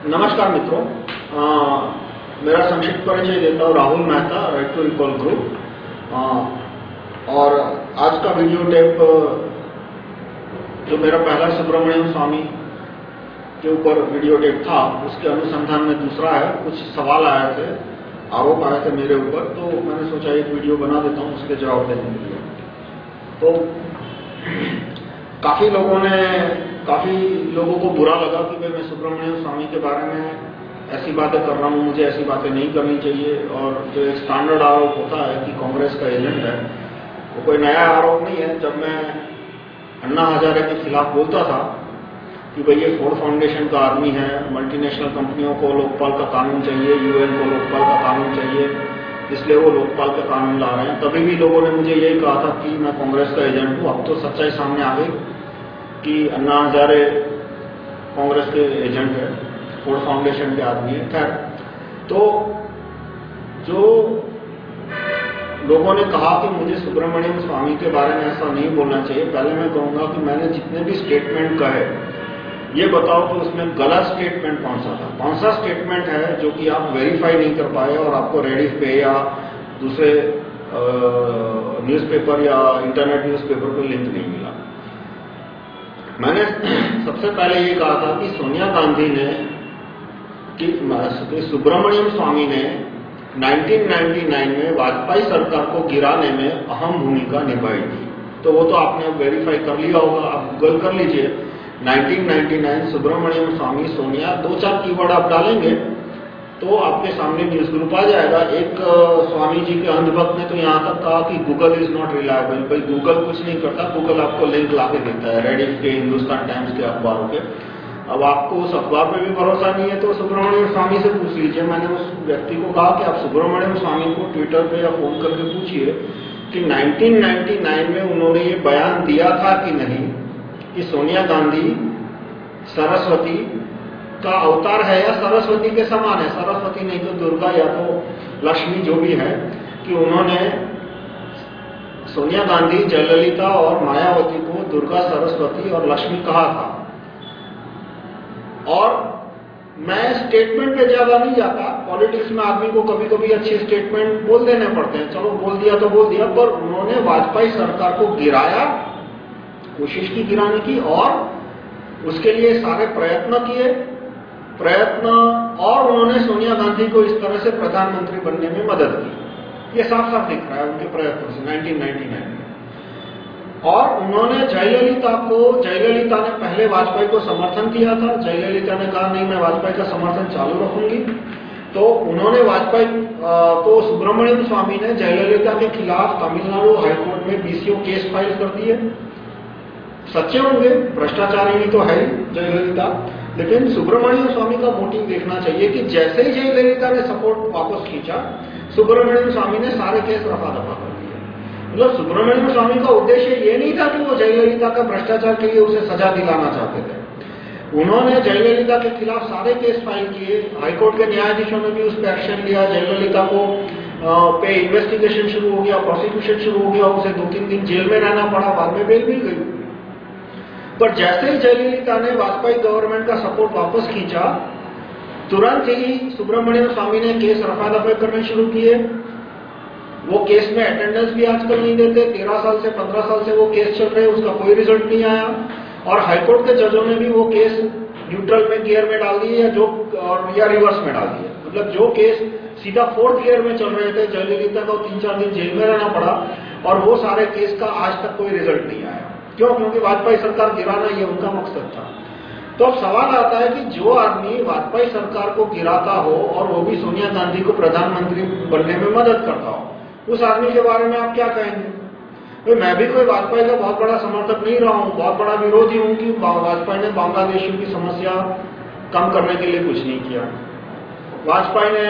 नमस्कार मित्रों। आ, मेरा संक्षिप्त परिचय देता हूँ Rahul Mehta right to recall group और आज का वीडियो टेप जो मेरा पहला सुब्रमण्यम स्वामी के ऊपर वीडियो टेप था उसके अनुसंधान में दूसरा है कुछ सवाल आए थे आरोप आए थे मेरे ऊपर तो मैंने सोचा एक वीडियो बना देता हूँ उसके जवाब देने के लिए। तो काफ़ी लोगों ने काफ़ी लोगों को बुरा लगा कि भाई मैं सुब्रमण्यम स्वामी के बारे में ऐसी बातें कर रहा हूँ, मुझे ऐसी बातें नहीं करनी चाहिए। और जो एक स्टैंडर्ड आरोप होता है कि कांग्रेस का एजेंट है, वो कोई नया आरोप नहीं है। जब मैं अन्ना हजारे के खिलाफ बोलता था कि भाई ये फोर्ड फाउंडेशन का आदमी है मल्टीनेशनल कंपनियों को लोकपाल का कानून चाहिए यूएन को लोकपाल का कानून चाहिए, इसलिए वो लोकपाल का कानून ला रहे हैं। तभी भी लोगों ने मुझे यही कहा था कि मैं कांग्रेस का एजेंट हूँ, अब तो सच्चाई सामने आ गई। कि अन्ना हजारे कांग्रेस के एजेंट है फोर्ड फाउंडेशन के आदमी है, खैर। तो जो लोगों ने कहा कि मुझे सुब्रमण्यम स्वामी के बारे में ऐसा नहीं बोलना चाहिए, पहले मैं कहूँगा कि मैंने जितने भी स्टेटमेंट कहे, ये बताओ कि उसमें गलत स्टेटमेंट कौन सा था? कौन सा स्टेटमेंट है जो कि आप वेरीफाई नहीं कर पाए और आपको रेडिफ पे या दूसरे न्यूज़पेपर या इंटरनेट न्यूज़पेपर पर लिंक नहीं मैंने सबसे पहले ये कहा था कि सोनिया गांधी ने कि सुब्रमण्यम स्वामी ने 1999 में वाजपेयी सरकार को गिराने में अहम भूमिका निभाई थी। तो वो तो आपने वेरीफाई कर लिया होगा, आप गूगल कर लीजिए। 1999 सुब्रमण्यम स्वामी, सोनिया, दो चार कीवर्ड आप डालेंगे तो आपके सामने न्यूज़ ग्रुप आ जाएगा। एक स्वामी जी के अंधभक्त ने तो यहाँ तक कहा कि गूगल इज़ नॉट रिलायबल भाई गूगल कुछ नहीं करता। गूगल आपको लिंक ला के देता है। रेडिफ के हिंदुस्तान टाइम्स के अखबारों के। अब आपको उस अखबार पे भी भरोसा नहीं है तो सुब्रमण्यम स्वामी से पूछ लीजिए। मैंने उस व्यक्ति को कहा कि आप सुब्रमण्यम स्वामी को ट्विटर पर या फ़ोन करके पूछिए कि 1999 में उन्होंने ये बयान दिया था कि नहीं कि सोनिया गांधी, सरस्वती का अवतार है या सरस्वती के समान है। सरस्वती नहीं तो दुर्गा या तो लक्ष्मी जो भी है कि उन्होंने सोनिया गांधी, जयललिता और मायावती को दुर्गा, सरस्वती और लक्ष्मी कहा था। और मैं स्टेटमेंट पे ज़्यादा नहीं जाता। पॉलिटिक्स में आदमी को कभी कभी अच्छे स्टेटमेंट बोल देने पड़ते हैं। चलो बोल दिया तो बोल दिया, पर उन्होंने वाजपेयी सरकार को गिराया, कोशिश की गिराने की और उसके लिए सारे प्रयत्न किए। प्रयत्न, और उन्होंने सोनिया गांधी को इस तरह से प्रधानमंत्री बनने में मदद की। ये साफ़ साफ़ दिख रहा है उनके प्रयत्नों से 1999 में और उन्होंने जयललिता को, जयललिता ने पहले वाजपेयी को समर्थन किया था। जयललिता ने कहा, नहीं, मैं वाजपेयी का समर्थन चालू रखूँगी। तो उन्होंने वाजपेयी तो सुब्रमण्यम स्वामी ने जयललिता के खिलाफ तमिलनाडु हाईकोर्ट में बीसीओ केस फ़ाइल कर दिए। सच्चे होंगे, भ्रष्टाचारी भी तो है जयललिता। लेकिन सुब्रमण्यम स्वामी का मोटिव देखना चाहिए कि जैसे ही जयललिता ने सपोर्ट वापस खींचा सुब्रमण्यम स्वामी ने सारे केस रफा दफ़ा कर दिए। मतलब सुब्रमण्यम स्वामी का उद्देश्य ये नहीं था कि वो जयललिता का भ्रष्टाचार के लिए उसे सजा दिलाना चाहते थे। उन्होंने जयललिता के खिलाफ सारे केस फ़ाइल किए हाईकोर्ट के न्यायाधीशों ने भी उस पर एक्शन लिया जयललिता को पे इन्वेस्टिगेशन शुरू हो गया प्रोसिक्यूशन शुरू हो गया, उसे दो तीन दिन जेल में रहना पड़ा, बाद में बेल मिल गई। पर जैसे ही जयललिता ने वाजपेयी गवर्नमेंट का सपोर्ट वापस खींचा, तुरंत ही सुब्रमण्यम स्वामी ने केस रफा दफे करने शुरू किए। वो केस में अटेंडेंस भी आजकल नहीं देते। तेरह साल से पंद्रह साल से वो केस चल रहे उसका कोई रिज़ल्ट नहीं आया। और हाईकोर्ट के जजों ने भी वो केस न्यूट्रल में गियर में डाल दिए या जो, और या रिवर्स में डाल दिए। मतलब जो केस सीधा फोर्थ गियर में चल रहे थे जयललिता को तीन चार दिन जेल में रहना पड़ा, और वो सारे केस का आज तक कोई रिज़ल्ट नहीं आया। क्यों? क्योंकि वाजपेयी सरकार गिराना ये उनका मकसद था। तो अब सवाल आता है कि जो आदमी वाजपेयी सरकार को गिराता हो और वो भी सोनिया गांधी को प्रधानमंत्री बनने में मदद करता हो, उस आदमी के बारे में आप क्या कहेंगे? तो मैं भी कोई वाजपेयी का बहुत बड़ा समर्थक नहीं रहा हूँ, बहुत बड़ा विरोधी हूँ कि वाजपेयी ने बांग्लादेशियों की समस्या कम करने के लिए कुछ नहीं किया। वाजपेयी ने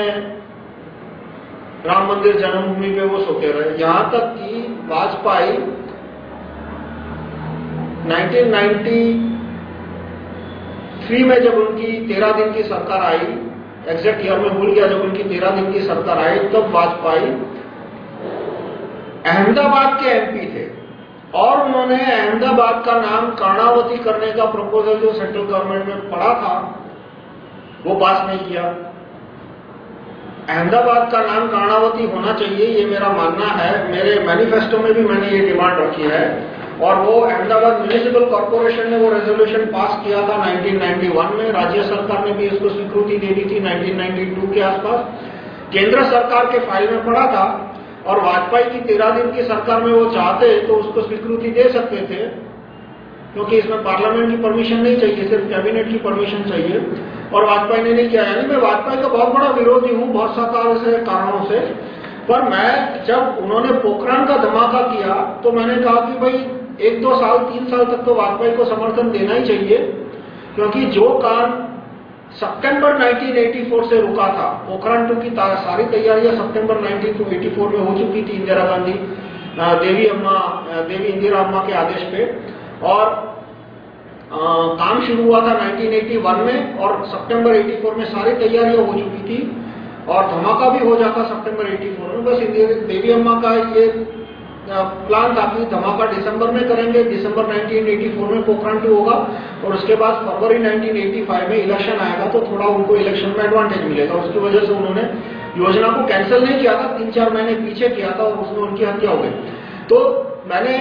राम मंदिर जन्मभूमि पे वो सोते रहे। यहाँ तक कि वाजपेयी 1993 में जब उनकी तेरह दिन की सरकार आई एग्जैक्ट ईयर में भूल गया, जब उनकी तेरह दिन की सरकार आई, तब वाजपेयी अहमदाबाद के एमपी थे। और उन्होंने अहमदाबाद का नाम कर्णावती करने का प्रपोजल जो सेंट्रल गवर्नमेंट में पड़ा था, वो पास नहीं किया। अहमदाबाद का नाम कर्णावती होना चाहिए, ये मेरा मानना है। मेरे मैनिफेस्टो में भी मैंने ये डिमांड रखी है। और वो अहमदाबाद म्यूनिसिपल कॉर्पोरेशन ने वो रेजोल्यूशन पास किया था 1991 में। राज्य सरकार ने भी इसको स्वीकृति दे दी थी 1992 के आसपास। केंद्र सरकार के फ़ाइल में पड़ा था और वाजपेयी की तेरह दिन की सरकार में वो चाहते तो उसको स्वीकृति दे सकते थे, क्योंकि इसमें पार्लियामेंट की परमिशन नहीं चाहिए, सिर्फ़ कैबिनेट की परमिशन चाहिए। और वाजपेयी ने नहीं किया। यानी मैं वाजपेयी का बहुत बड़ा विरोधी हूँ, बहुत सारे से कारणों से। पर मैं जब उन्होंने पोखरण का धमाका किया तो मैंने कहा कि भाई एक दो साल तीन साल तक तो वाजपेयी को समर्थन देना ही चाहिए क्योंकि जो काम सितंबर 1984 से रुका था पोखरण टू की सारी तैयारियाँ सितंबर 1984 में हो चुकी थी इंदिरा गांधी देवी अम्मा देवी इंदिरा अम्मा के आदेश पे। और आ, काम शुरू हुआ था 1981 में और सितंबर 84 में सारी तैयारियाँ हो चुकी थी और धमाका भी हो जाता सितंबर 84 में। बस देवी अम्मा का ये प्लान था कि धमाका दिसंबर में करेंगे। दिसंबर 1984 में पोखरण टू होगा और उसके बाद फरवरी 1985 में इलेक्शन आएगा तो थोड़ा उनको इलेक्शन में एडवांटेज मिलेगा। उसकी वजह से उन्होंने योजना को कैंसिल नहीं किया था तीन चार महीने पीछे किया था और उसमें उनकी हत्या हो गई। तो मैंने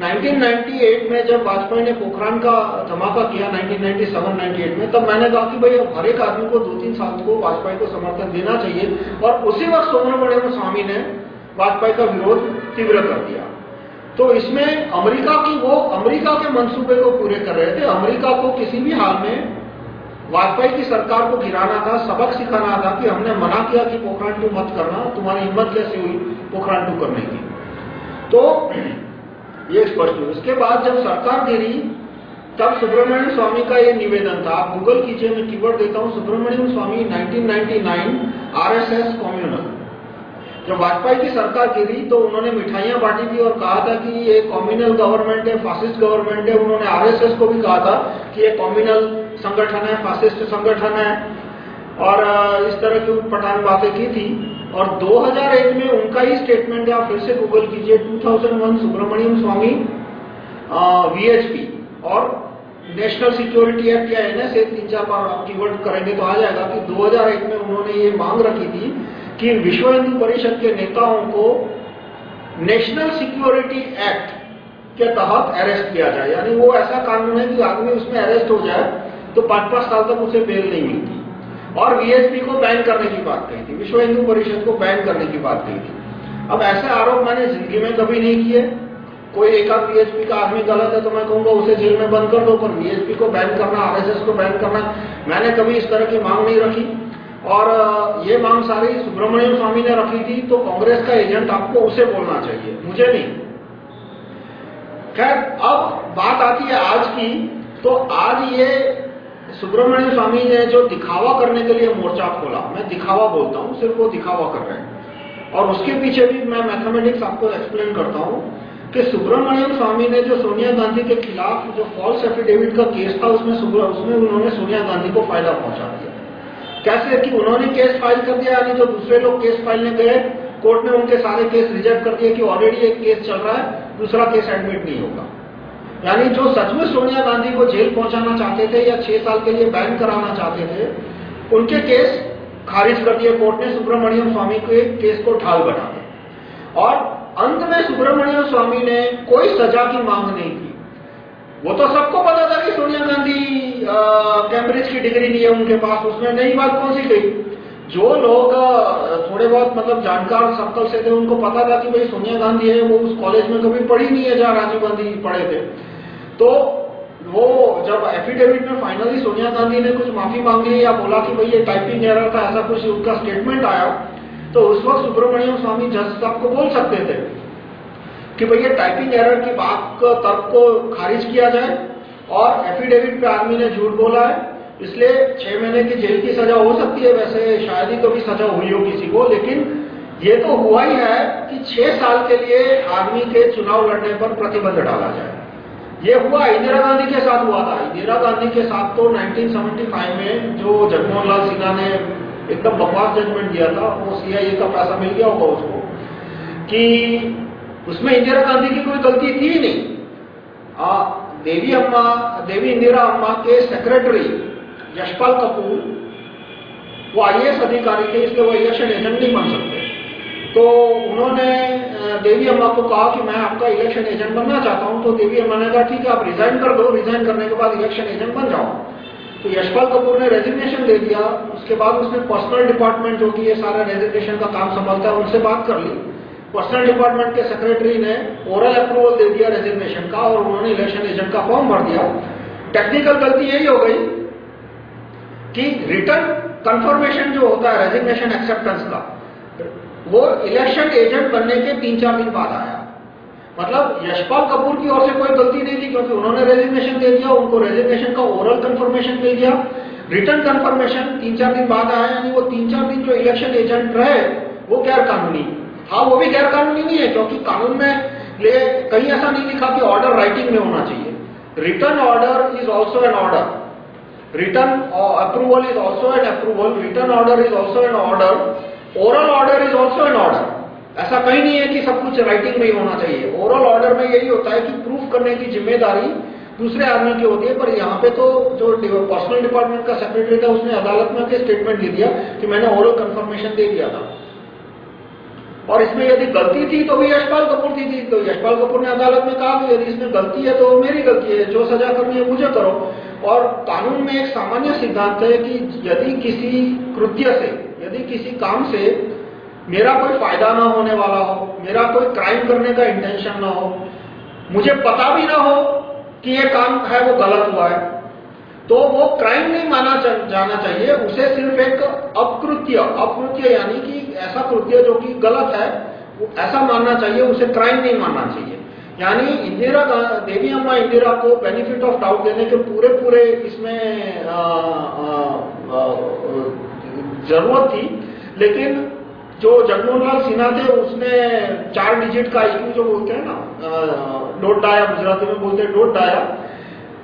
1998 में जब वाजपेयी ने पोखरान का धमाका किया 1997-98 में, तब मैंने कहा कि भाई अब हर एक आदमी को दो तीन साल को वाजपेयी को समर्थन देना चाहिए और उसी वक्त सोमरमणियम स्वामी ने वाजपेयी का विरोध तीव्र कर दिया। तो इसमें अमेरिका की वो, अमेरिका के मंसूबे को पूरे कर रहे थे। अमेरिका को किसी भी हाल में वाजपेयी की सरकार को गिराना था, सबक सिखाना था कि हमने मना किया कि पोखरान टू मत करना, तुम्हारी हिम्मत कैसे हुई? पोखरान टू करने की। तो ये स्पष्ट हुई उसके बाद जब सरकार गिरी तब सुब्रमण्यम स्वामी का ये निवेदन था। आप गूगल कीजिए, मैं कीवर्ड देता हूँ। Subramanian Swamy 1999 RSS communal. जब वाजपेयी की सरकार गिरी तो उन्होंने मिठाइयाँ बांटी थी और कहा था कि ये कम्युनल गवर्नमेंट है फासिस्ट गवर्नमेंट है। उन्होंने आरएसएस को भी कहा था कि ये कम्युनल संगठन है फासिस्ट संगठन है। और इस तरह की पठान बातें की थी। और 2001 में उनका ही स्टेटमेंट है, आप फिर से गूगल कीजिए 2001 सुब्रमण्यम स्वामी वीएचपी और नेशनल सिक्योरिटी एक्ट या एनएसए तीन चार बार आप कीवर्ड करेंगे तो आ जाएगा कि 2001 में उन्होंने ये मांग रखी थी कि विश्व हिंदू परिषद के नेताओं को नेशनल सिक्योरिटी एक्ट के तहत अरेस्ट किया जाए। यानी वो ऐसा कानून है कि आदमी उसमें अरेस्ट हो जाए तो पाँच पाँच साल तक उसे बेल नहीं मिलती। और वीएसपी को बैन करने की बात कही थी, विश्व हिंदू परिषद को बैन करने की बात कही थी। अब ऐसे आरोप मैंने ज़िंदगी में कभी नहीं किए। कोई एक आध वीएचपी का आदमी गलत है तो मैं कहूँगा उसे जेल में बंद कर दो, पर वीएचपी को बैन करना आरएसएस को बैन करना, मैंने कभी इस तरह की मांग नहीं रखी। और ये मांग सारी सुब्रमण्यम स्वामी ने रखी थी तो कांग्रेस का एजेंट आपको उसे बोलना चाहिए। मुझे नहीं। खैर, अब बात आती है आज की तो आज ये सुब्रमण्यम स्वामी ने जो दिखावा करने के लिए मोर्चा खोला, मैं दिखावा बोलता हूँ, सिर्फ़ वो दिखावा कर रहे हैं। और उसके पीछे भी मैं मैथमेटिक्स आपको एक्सप्लेन करता हूँ कि सुब्रमण्यम स्वामी ने जो सोनिया गांधी के खिलाफ जो फॉल्स एफिडेविट का केस था, उसमें उसमें उन्होंने सोनिया गांधी को फ़ायदा पहुँचा दिया। कैसे कि उन्होंने केस फ़ाइल कर दिया, यानी जो दूसरे लोग केस फाइलने गए कोर्ट ने उनके सारे केस रिजेक्ट कर दिए कि ऑलरेडी एक केस चल रहा है, दूसरा केस एडमिट नहीं होगा। यानी जो सचमुच सोनिया गांधी को जेल पहुंचाना चाहते थे या छह साल के लिए बैन कराना चाहते थे, उनके केस खारिज कर दिए कोर्ट ने सुब्रमण्यम स्वामी के केस को ढाल बना दिया और अंत में सुब्रमण्यम स्वामी ने कोई सजा की मांग नहीं की। वो तो सबको सोनिया गांधी कैम्ब्रिज की डिग्री नहीं है उनके पास, उसमें नई बात कौन सी गई जो लोग थोड़े बहुत मतलब जानकार सर्कल से थे, उनको पता था कि भाई सोनिया गांधी है, वो उस कॉलेज में कभी पढ़ी नहीं है जहाँ राजीव गांधी पढ़े थे। तो वो जब एफिडेविट में फाइनली सोनिया गांधी ने कुछ माफ़ी मांग या बोला कि भाई ये टाइपिंग एरर था, ऐसा कुछ उनका स्टेटमेंट आया तो उस वक्त सुब्रमण्यम स्वामी जज साहब को बोल सकते थे कि भैया टाइपिंग एरर की बात तर्क को खारिज किया जाए। और एफिडेविट पे आदमी ने झूठ बोला है। इसलिए छह महीने की जेल की सजा हो सकती है। वैसे शायद ही कभी सजा हुई हो किसी को लेकिन ये तो हुआ ही है कि छह साल के लिए आदमी के चुनाव लड़ने पर प्रतिबंध डाला जाए। ये हुआ इंदिरा गांधी के साथ हुआ था। इंदिरा गांधी के साथ तो 1975 में जो जगमोहन लाल सिन्हा ने एकदम बकवास जजमेंट दिया था वो सीआईए का पैसा मिल गया होगा उसको। कि उसमें इंदिरा गांधी की कोई गलती थी नहीं। आ, देवी अम्मा, देवी इंदिरा अम्मा के सेक्रेटरी यशपाल कपूर, वो आईएएस अधिकारी थे, इसलिए वो इलेक्शन एजेंट नहीं बन सकते। तो उन्होंने देवी अम्मा को कहा कि मैं आपका इलेक्शन एजेंट बनना चाहता हूँ। तो देवी अम्मा ने कहा, ठीक है, आप रिजाइन कर दो। रिजाइन करने के बाद इलेक्शन एजेंट बन जाओ। तो यशपाल कपूर ने रेजिग्नेशन दे दिया। उसके बाद उसने पर्सनल डिपार्टमेंट जो कि ये सारा रेजिग्नेशन का काम संभालता है, उनसे बात कर ली। पर्सनल डिपार्टमेंट के सेक्रेटरी ने ओरल अप्रूवल दे दिया रेजिग्नेशन का और उन्होंने इलेक्शन एजेंट का फॉर्म भर दिया। टेक्निकल गलती यही हो गई कि रिटर्न कंफर्मेशन जो होता है रेजिग्नेशन एक्सेप्टेंस का, वो इलेक्शन एजेंट बनने के तीन चार दिन बाद आया। मतलब यशपाल कपूर की ओर से कोई गलती नहीं थी क्योंकि उन्होंने रेजिग्नेशन दे दिया, उनको रेजिग्नेशन का ओरल कंफर्मेशन दे दिया रिटर्न कंफर्मेशन तीन चार दिन बाद आया, यानी वो तीन चार दिन जो इलेक्शन एजेंट रहे, वो गैर कानूनी हाँ वो भी गैर कानूनी नहीं है, क्योंकि कानून में ले, कहीं ऐसा नहीं लिखा कि ऑर्डर राइटिंग में होना चाहिए। Written order is also an order written approval is also an approval written order is also an order oral order is also an order ऐसा कहीं नहीं है कि सब कुछ राइटिंग में ही होना चाहिए। ओरल ऑर्डर में यही होता है कि प्रूफ करने की ज़िम्मेदारी दूसरे आदमी की होती है, पर यहाँ पे तो जो पर्सनल डिपार्टमेंट का सेक्रेटरी था, उसने अदालत में स्टेटमेंट दे दिया कि मैंने ओरल कंफर्मेशन दे दिया था। और इसमें यदि गलती थी तो भी यशपाल कपूर की थी। तो यशपाल कपूर ने अदालत में कहा कि यदि इसमें गलती है तो मेरी गलती है, जो सजा करनी है, मुझे करो। और कानून में एक सामान्य सिद्धांत है कि यदि किसी कृत्य से, यदि किसी काम से मेरा कोई फ़ायदा ना होने वाला हो, मेरा कोई क्राइम करने का इंटेंशन ना हो, मुझे पता भी ना हो कि ये काम है, वो गलत हुआ है तो वो क्राइम नहीं माना जाना चाहिए, उसे सिर्फ़ एक अपकृत्य अपकृत्य यानी कि ऐसा कृत्य जो कि गलत है ऐसा मानना चाहिए, उसे क्राइम नहीं मानना चाहिए। यानी इंदिरा देवी अम्मा इंदिरा को बेनिफिट ऑफ़ डाउट देने के पूरे पूरे इसमें ज़रूरत थी, लेकिन जो जगमोहन लाल सिन्हा थे, उसने चार डिजिट का आईक्यू जो बोलते हैं ना डोट डाया, गुजराती में बोलते हैं डोट डाया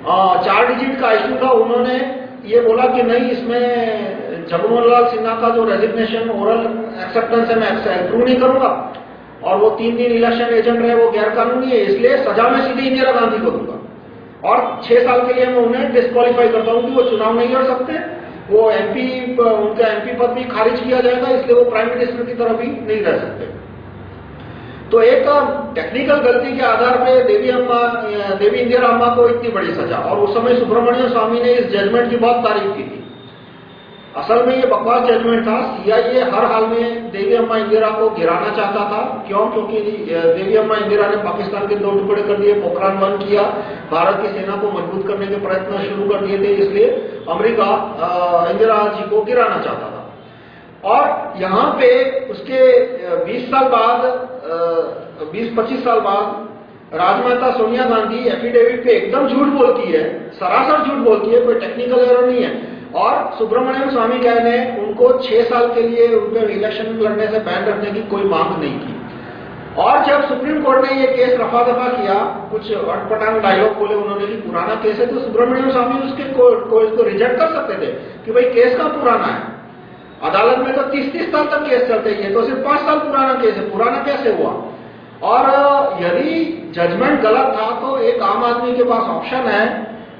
चार डिजिट का आईक्यू था, उन्होंने ये बोला कि नहीं, इसमें जगमोहन लाल सिन्हा का जो रेजिग्नेशन ओरल एक्सेप्टेंस है, मैं अप्रूव नहीं करूँगा। और वो तीन दिन इलेक्शन एजेंट रहे, वो गैर कानूनी है, इसलिए सजा में सीधे इंदिरा गांधी को दूँगा। और छह साल के लिए मैं उन्हें डिस्कालीफाई करता हूँ कि वो चुनाव नहीं लड़ सकते। वो एमपी उनका एमपी पद भी खारिज किया जाएगा, इसलिए वो प्राइम मिनिस्टर की तरफ़ भी नहीं रह सकते। तो एक टेक्निकल गलती के आधार पे देवी अम्मा, देवी इंदिरा अम्मा को इतनी बड़ी सजा। और उस समय सुब्रमण्य स्वामी ने इस जजमेंट की बहुत तारीफ़ की थी। असल में ये बकवास जजमेंट था। सीआईए हर हाल में देवी अम्मा इंदिरा को गिराना चाहता था। क्यों? क्योंकि देवी अम्मा इंदिरा ने पाकिस्तान के दो टुकड़े कर दिए, पोखरान बंद किया। भारत की सेना को मज़बूत करने के प्रयत्न शुरू कर दिए थे। इसलिए अमेरिका इंदिरा जी को गिराना चाहता था। और यहाँ पे उसके 20 साल बाद 20-25 साल बाद राजमाता सोनिया गांधी एफिडेविट पे एकदम झूठ बोलती है सरासर झूठ बोलती है कोई टेक्निकल एरर नहीं है। और सुब्रमण्यम स्वामी कह ने उनको छह साल के लिए उनके इलेक्शन लड़ने से बैन रखने की कोई मांग नहीं की। और जब सुप्रीम कोर्ट ने ये केस रफा दफ़ा किया कुछ अटपटांग डायलॉग बोले उन्होंने कि पुराना केस है तो सुब्रमण्यम स्वामी उसके को, को, इसको रिजेक्ट कर सकते थे कि भाई केस का पुराना है? अदालत में तो तीस तीस साल तक केस चलते हैं तो सिर्फ़ पाँच साल पुराना केस है। पुराना कैसे हुआ? और, यदि जजमेंट गलत था तो एक आम आदमी के पास ऑप्शन है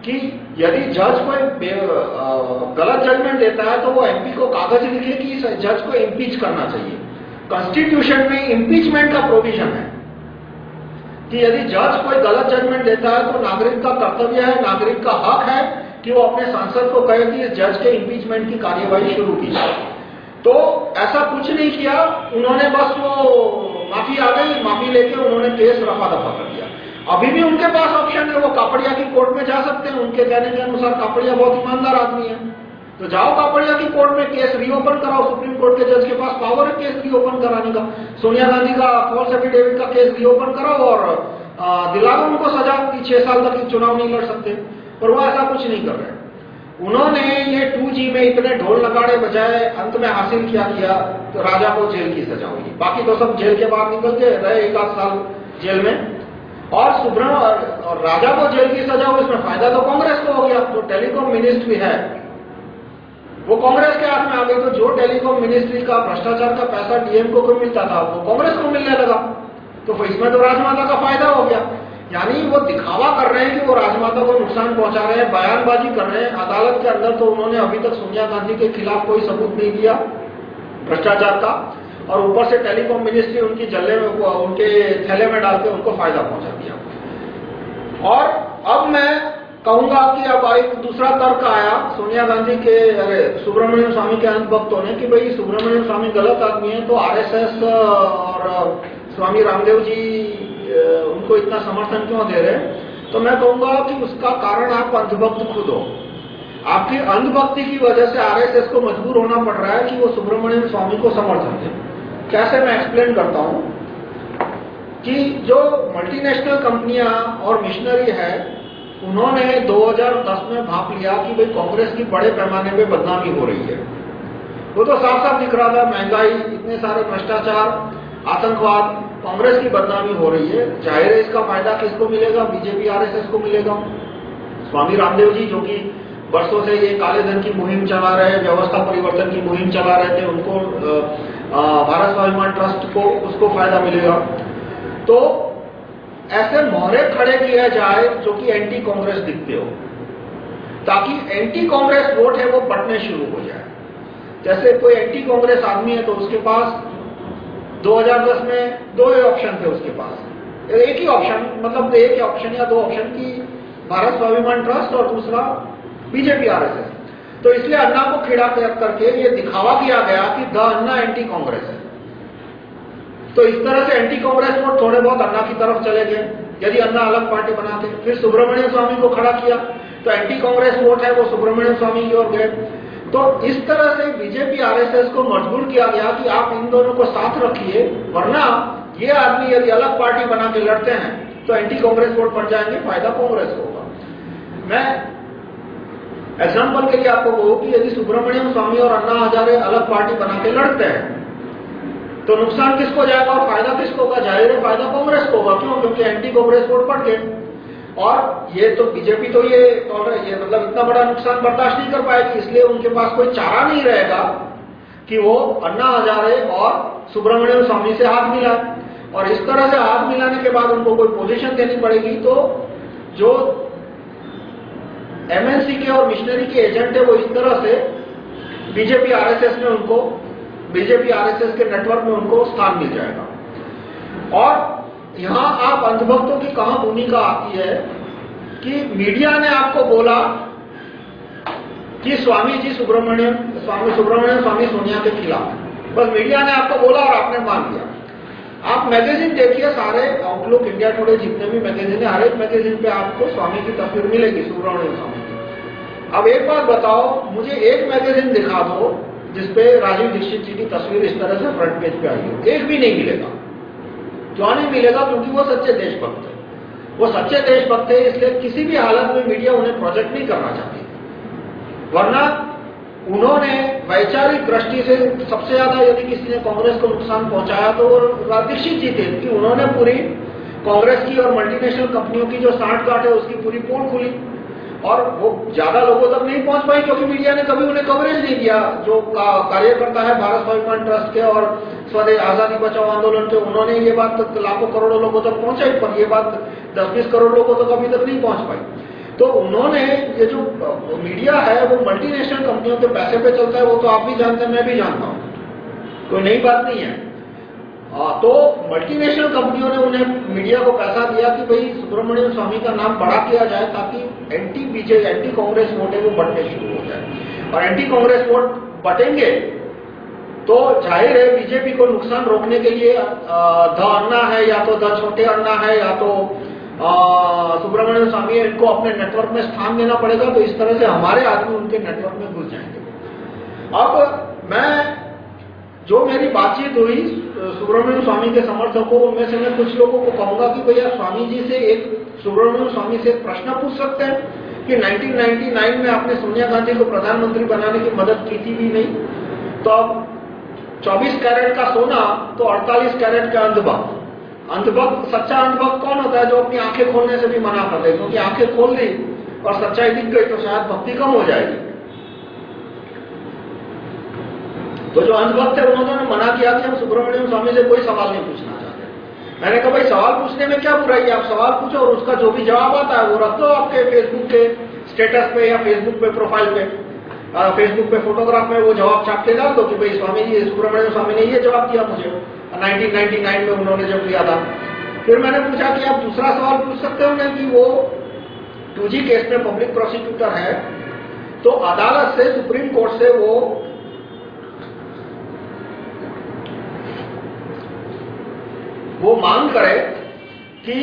कि यदि जज कोई गलत जजमेंट देता है तो वो एमपी को कागज़ लिखे कि इस जज को इम्पीच करना चाहिए। कॉन्स्टिट्यूशन में इम्पीचमेंट का प्रोविज़न है कि यदि जज कोई गलत जजमेंट देता है तो नागरिक का कर्तव्य है, नागरिक का हक है कि वो अपने सांसद को कहे कि जज के इम्पीचमेंट की कार्यवाही शुरू की तो ऐसा कुछ नहीं किया, उन्होंने बस वो माफ़ी आ गई, माफ़ी लेके उन्होंने केस रफा दफ़ा कर दिया। अभी भी उनके पास ऑप्शन है, वो कापड़िया की कोर्ट में जा सकते हैं, उनके कहने के अनुसार कापड़िया बहुत ईमानदार आदमी है। तो जाओ कापड़िया की कोर्ट में केस रीओपन कराओ, सुप्रीम कोर्ट के जज के पास पावर है केस रीओपन कराने का। सोनिया गांधी का फॉल्स एफिडेविट का केस रीओपन कराओ और दिलाओ उनको सजा कि छह साल तक चुनाव नहीं लड़ सकते। पर वो ऐसा कुछ नहीं कर रहे। उन्होंने ये 2G में इतने ढोल नगाड़े बजाए, अंत में हासिल किया किया तो राजा को जेल की सजा हुई बाकी तो सब जेल के बाहर निकल के रहे एक आध साल जेल में। और सुब्रम और और राजा को जेल की सजा हुई, इसमें फ़ायदा तो कांग्रेस को हो गया। जो टेलीकॉम मिनिस्ट्री है, वो कांग्रेस के हाथ में आ गई। तो जो टेलीकॉम मिनिस्ट्री का भ्रष्टाचार का पैसा डीएम को मिलता था, वो कांग्रेस को मिलने लगा। तो इसमें तो राजमाता का फ़ायदा हो गया। यानी वो दिखावा कर रहे हैं कि वो राजमाता को नुकसान पहुँचा रहे हैं, बयानबाजी कर रहे हैं। अदालत के अंदर तो उन्होंने अभी तक सोनिया गांधी के खिलाफ कोई सबूत नहीं दिया भ्रष्टाचार का। और ऊपर से टेलीकॉम मिनिस्ट्री उनकी जल्ले में उनके थैले में डाल के उनको फ़ायदा पहुँचा दिया। और अब मैं कहूँगा कि अब एक दूसरा तर्क आया सोनिया गांधी के, अरे, सुब्रमण्यम स्वामी के अंत भक्तों ने कि भाई, सुब्रमण्यम स्वामी गलत आदमी है तो आरएसएस और स्वामी रामदेव जी उनको इतना समर्थन क्यों दे रहे तो मैं कहूँगा कि उसका कारण आप अंधभक्त खुद हो। आपकी अंधभक्ति की वजह से आरएसएस को मजबूर होना पड़ रहा है कि वो सुब्रमण्यम स्वामी को समर्थन दे। कैसे मैं एक्सप्लेन करता हूँ? कि जो मल्टीनेशनल कंपनियाँ और मिशनरी है, उन्होंने 2010 में भाप लिया कि भाई कांग्रेस की बड़े पैमाने पे बदनामी हो रही है। वो तो साफ़ साफ़ दिख रहा था, महँगाई, इतने सारे भ्रष्टाचार, आतंकवाद कांग्रेस की बदनामी हो रही है। ज़ाहिर है इसका फ़ायदा किसको मिलेगा? बीजेपी, आरएसएस को मिलेगा। स्वामी रामदेव जी, जो कि वर्षों से ये काले धन की मुहिम चला रहे हैं, व्यवस्था परिवर्तन की मुहिम चला रहे थे, उनको भारत स्वाभिमान ट्रस्ट को उसको फ़ायदा मिलेगा। तो ऐसे मोहरे खड़े किया जाए जो कि एंटी कांग्रेस दिखते हो, ताकि एंटी कांग्रेस वोट है वो बटने शुरू हो जाए। जैसे कोई एंटी कांग्रेस आदमी है तो उसके पास 2010 में दो ही ऑप्शन थे उसके पास। एक ही ऑप्शन मतलब एक ही ऑप्शन या दो ऑप्शन की भारत स्वाभिमान ट्रस्ट और दूसरा बीजेपी आरएसएस तो इसलिए अन्ना को खिड़ा करके ये दिखावा किया गया कि द अन्ना एंटी कांग्रेस है। तो इस तरह से एंटी कांग्रेस वोट थोड़े बहुत अन्ना की तरफ़ चले गए। यदि अन्ना अलग पार्टी बनाते फिर सुब्रमण्यम स्वामी को खड़ा किया। तो एंटी कांग्रेस वोट है, वो सुब्रमण्यम स्वामी की ओर गए। तो इस तरह से बीजेपी आरएसएस को मजबूर किया गया कि आप इन दोनों को साथ रखिए, वरना ये आदमी यदि अलग पार्टी बना के लड़ते हैं तो एंटी कांग्रेस वोट पड़ जाएँगे, फ़ायदा कांग्रेस को होगा। मैं एग्ज़ाम्पल के लिए आपको कहूँ कि यदि सुब्रमण्यम स्वामी और अन्ना हजारे अलग पार्टी बना के लड़ते हैं तो नुकसान किसको जाएगा और फ़ायदा किसको होगा? ज़ाहिर है फ़ायदा कांग्रेस को होगा, क्यों? क्योंकि एंटी कांग्रेस वोट पड़ गए और ये तो बीजेपी तो ये ये मतलब इतना बड़ा नुकसान बर्दाश्त नहीं कर पाएगी, इसलिए उनके पास कोई चारा नहीं रहेगा कि वो अन्ना हजारे और सुब्रमण्यम स्वामी से हाथ मिलाए। और इस तरह से हाथ मिलाने के बाद उनको कोई पोजीशन देनी पड़ेगी तो जो एमएनसी के और मिशनरी के एजेंट है, वो इस तरह से बीजेपी आरएसएस में उनको, बीजेपी आरएसएस के नेटवर्क में उनको स्थान मिल जाएगा। और यहाँ आप अंधभक्तों की कहाँ भूमिका आती है कि मीडिया ने आपको बोला कि स्वामी जी सुब्रमण्यम, स्वामी सुब्रमण्यम, स्वामी सोनिया के खिलाफ। बस मीडिया ने आपको बोला और आपने मान लिया। आप मैगजीन देखिए सारे आउटलुक इंडिया टुडे जितने भी मैगजीन है हर एक मैगजीन पे आपको स्वामी की तस्वीर मिलेगी, सुब्रमण्यम स्वामी की। अब एक बात बताओ, मुझे एक मैगजीन दिखा दो, जिसपे राजीव दीक्षित जी की तस्वीर इस तरह से फ्रंट पेज पे आई हो। एक भी नहीं मिलेगा। क्यों नहीं मिलेगा? क्योंकि वो सच्चे देशभक्त है। वो सच्चे देशभक्त है, इसलिए किसी भी हालत में मीडिया उन्हें प्रोजेक्ट नहीं करना चाहती। वरना उन्होंने वैचारिक दृष्टि से सबसे ज़्यादा यदि किसी ने कांग्रेस को नुकसान पहुँचाया तो वो दीक्षित जी थे कि उन्होंने पूरी कांग्रेस की और मल्टीनेशनल कंपनियों की जो साठ गांठ है, उसकी पूरी पोल खुली। और वो ज़्यादा लोगों तक नहीं पहुँच पाई, क्योंकि मीडिया ने कभी उन्हें कवरेज नहीं दिया। जो कार्यकर्ता है भारत स्वाभिमान ट्रस्ट के और स्वदेश आज़ादी बचाओ आंदोलन के, उन्होंने ये बात लाखों करोड़ों लोगों तक पहुंचाई, पर ये बात दस बीस करोड़ लोगों तक अभी तक नहीं पहुँच पाई। तो उन्होंने ये जो मीडिया है, वो मल्टीनेशनल कंपनियों के पैसे पे चलता है, वो तो आप भी जानते हैं, मैं भी जानता हूँ। कोई नई बात नहीं है। आ, तो मल्टीनेशनल कंपनियों ने उन्हें मीडिया को पैसा दिया कि भाई सुब्रमण्यम स्वामी का नाम बड़ा किया जाए ताकि anti BJ anti Congress vote है वो बढ़ने शुरू हो जाए। और एंटी कांग्रेस वोट बटेंगे तो ज़ाहिर है बीजेपी को नुकसान रोकने के लिए द अन्ना है या तो द छोटे अन्ना है या तो सुब्रमण्यम स्वामी इनको अपने नेटवर्क में स्थान देना पड़ेगा तो इस तरह से हमारे आदमी उनके नेटवर्क में घुस जाएँगे। अब मैं जो मेरी बातचीत हुई सुब्रमण्यम स्वामी के समर्थकों में से मैं कुछ लोगों को कहूँगा कि भैया स्वामी जी से एक सुब्रमण्यम स्वामी से प्रश्न पूछ सकते हैं कि 1999 में आपने सोनिया गांधी को प्रधानमंत्री बनाने की मदद की थी भी नहीं? तो अब 24 कैरेट का सोना तो 48 कैरेट का अंधभक्त। अंधभक्त, सच्चा अंधभक्त कौन होता है जो अपनी आँखें खोलने से भी मना कर दे? क्योंकि आँखें खोल दी और सच्चाई दिख गई तो शायद भक्ति कम हो जाएगी। तो जो अंधभक्त है, उन्होंने मना किया कि हम सुब्रमण्यम स्वामी से कोई सवाल नहीं पूछना चाहते। मैंने कहा, भाई, सवाल पूछने में क्या बुराई है? आप सवाल पूछो और उसका जो भी जवाब आता है, वो रख दो आपके फेसबुक के स्टेटस पे या फेसबुक पे प्रोफ़ाइल पे। फेसबुक पे फोटोग्राफ में वो जवाब छाप के डाल दो कि, भाई, स्वामी जी, सुब्रमण्यम स्वामी ने ये जवाब दिया मुझे। 1999 में उन्होंने जब दिया था। फिर मैंने पूछा कि, आप दूसरा सवाल पूछ सकते हो ना कि वो 2G केस में पब्लिक प्रोसिक्यूटर है? तो अदालत से सुप्रीम कोर्ट से वो वो मांग करे कि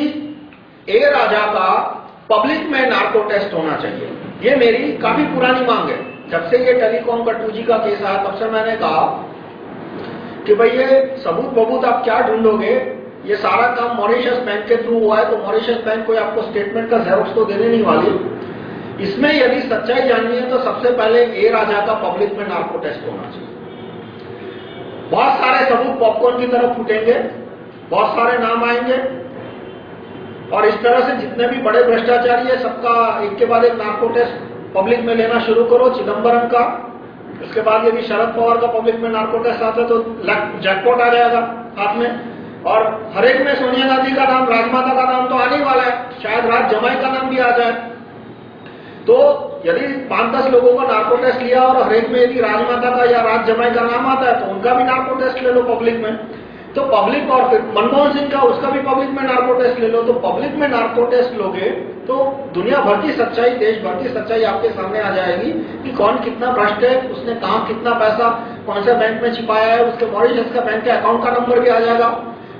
ए राजा का पब्लिक में नार्को टेस्ट होना चाहिए। ये मेरी काफ़ी पुरानी मांग है। जब से ये टेलीकॉम का 2G का केस आया, तब से मैंने कहा कि भाई ये सबूत बबूत आप क्या ढूंढोगे? ये सारा काम मॉरिशस बैंक के थ्रू हुआ है तो मॉरिशस बैंक कोई आपको स्टेटमेंट का जेरोक्स तो देने नहीं वाली। इसमें यदि सच्चाई जाननी है तो सबसे पहले ए राजा का पब्लिक में नार्को टेस्ट होना चाहिए। बहुत सारे सबूत पॉपकॉर्न की तरफ़ फूटेंगे। बहुत सारे नाम आएँगे। और इस तरह से जितने भी बड़े भ्रष्टाचारी है, सबका एक के बाद एक नार्को टेस्ट पब्लिक में लेना शुरू करो चिदम्बरम का। उसके बाद यदि शरद पवार का पब्लिक में नार्को टेस्ट आता है तो जैकपॉट आ जाएगा हाथ में। और हरेक में सोनिया गांधी का नाम, राजमाता का नाम तो आने वाला है। शायद राज जमाई का नाम भी आ जाए। तो यदि पाँच दस लोगों का नार्को टेस्ट लिया और हरेक में यदि राजमाता का या राज जमाई का नाम आता है तो उनका भी नार्को टेस्ट ले लो पब्लिक में। तो पब्लिक और फिर मनमोहन सिंह का, उसका भी पब्लिक में नार्को टेस्ट ले लो। तो पब्लिक में नार्को टेस्ट लोगे तो दुनिया भर की सच्चाई, देश भर की सच्चाई आपके सामने आ जाएगी कि कौन कितना भ्रष्ट है, उसने कहा कितना पैसा, कौन से बैंक में छिपाया है, उसके मॉरिशस का बैंक के अकाउंट का नंबर भी आ जाएगा।